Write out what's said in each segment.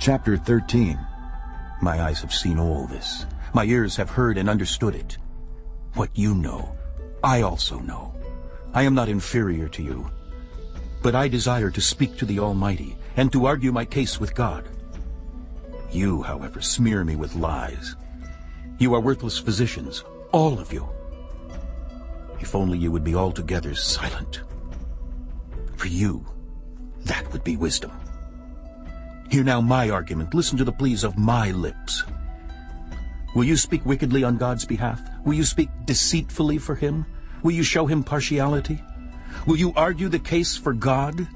Chapter 13 My eyes have seen all this. My ears have heard and understood it. What you know, I also know. I am not inferior to you. But I desire to speak to the Almighty and to argue my case with God. You, however, smear me with lies. You are worthless physicians, all of you. If only you would be altogether silent. For you, that would be wisdom. Hear now my argument. Listen to the pleas of my lips. Will you speak wickedly on God's behalf? Will you speak deceitfully for him? Will you show him partiality? Will you argue the case for God?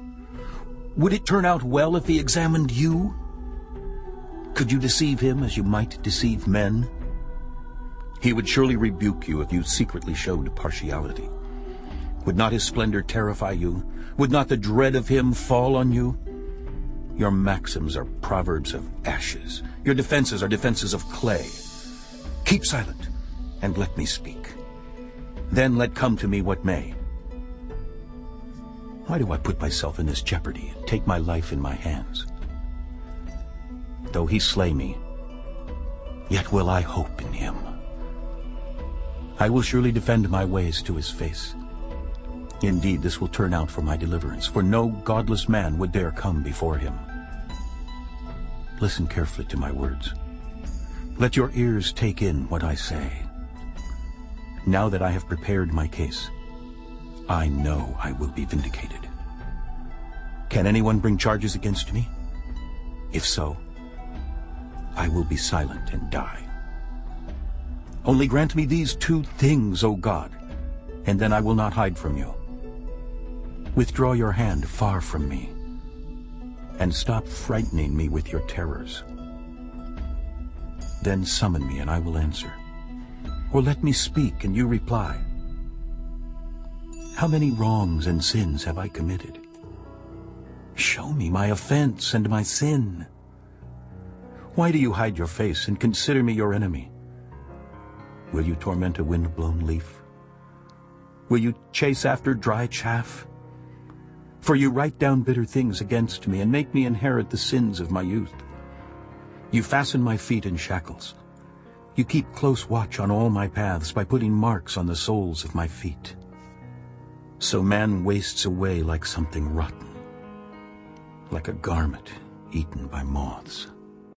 Would it turn out well if he examined you? Could you deceive him as you might deceive men? He would surely rebuke you if you secretly showed partiality. Would not his splendor terrify you? Would not the dread of him fall on you? Your maxims are proverbs of ashes. Your defenses are defenses of clay. Keep silent, and let me speak. Then let come to me what may. Why do I put myself in this jeopardy and take my life in my hands? Though he slay me, yet will I hope in him. I will surely defend my ways to his face. Indeed, this will turn out for my deliverance, for no godless man would dare come before him. Listen carefully to my words. Let your ears take in what I say. Now that I have prepared my case, I know I will be vindicated. Can anyone bring charges against me? If so, I will be silent and die. Only grant me these two things, O God, and then I will not hide from you. Withdraw your hand far from me, and stop frightening me with your terrors. Then summon me, and I will answer. Or let me speak, and you reply. How many wrongs and sins have I committed? Show me my offense and my sin. Why do you hide your face and consider me your enemy? Will you torment a wind-blown leaf? Will you chase after dry chaff? For you write down bitter things against me and make me inherit the sins of my youth. You fasten my feet in shackles. You keep close watch on all my paths by putting marks on the soles of my feet. So man wastes away like something rotten, like a garment eaten by moths.